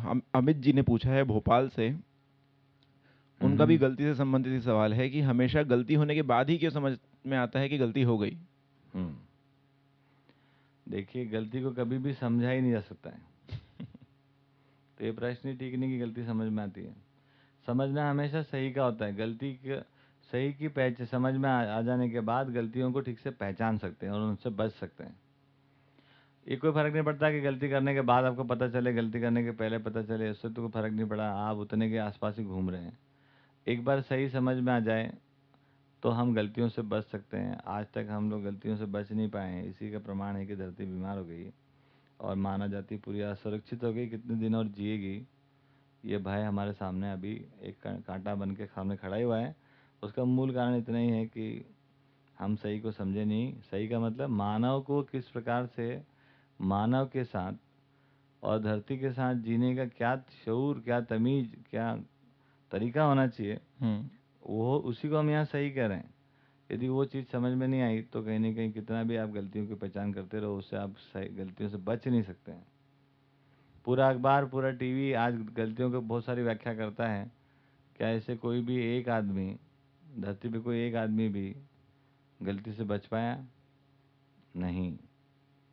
हम अमित जी ने पूछा है भोपाल से। उनका भी हम्म। गलती से संबंधित सवाल है कि हमेशा गलती होने के बाद ही क्यों समझ में आता है कि गलती हो गई? हम्म। देखिए गलती को कभी भी समझा ही नहीं जा सकता है। तो ये प्रश्न ही ठीक नहीं कि गलती समझ में आती है। समझना हमेशा सही का होता है। गलती का सही की पहच समझ में आ, आ जाने के बाद गलतियों को ठीक से पहचान सकते हैं और उनसे बच सकते हैं। ये कोई फ़र्क नहीं पड़ता कि गलती करने के बाद आपको पता चले, गलती करने के पहले पता चले, उससे तो कोई फ़र्क नहीं पड़ा। आप उतने के आसपास ही घूम रहे हैं। एक बार सही समझ में आ जाए तो हम गलतियों से बच सकते हैं। आज तक हम लोग गलतियों से बच नहीं पाए हैं। इसी का प्रमाण है कि धरती बीमार हो गई और मानव जाती पूरी असुरक्षित हो गई, कितने दिन और जिएगी। ये भय हमारे सामने अभी एक कांटा बन के सामने खड़ा ही हुआ है। उसका मूल कारण इतना ही है कि हम सही को समझे नहीं। सही का मतलब मानव को किस प्रकार से मानव के साथ और धरती के साथ जीने का क्या शऊर क्या तमीज क्या तरीका होना चाहिए हम्म। वो उसी को हम यहाँ सही कह रहे हैं। यदि वो चीज़ समझ में नहीं आई तो कहीं ना कहीं कितना भी आप गलतियों की पहचान करते रहो उससे आप सही गलतियों से बच नहीं सकते हैं। पूरा अखबार पूरा टीवी आज गलतियों की बहुत सारी व्याख्या करता है। क्या ऐसे कोई भी एक आदमी धरती पे कोई एक आदमी भी गलती से बच पाया? नहीं।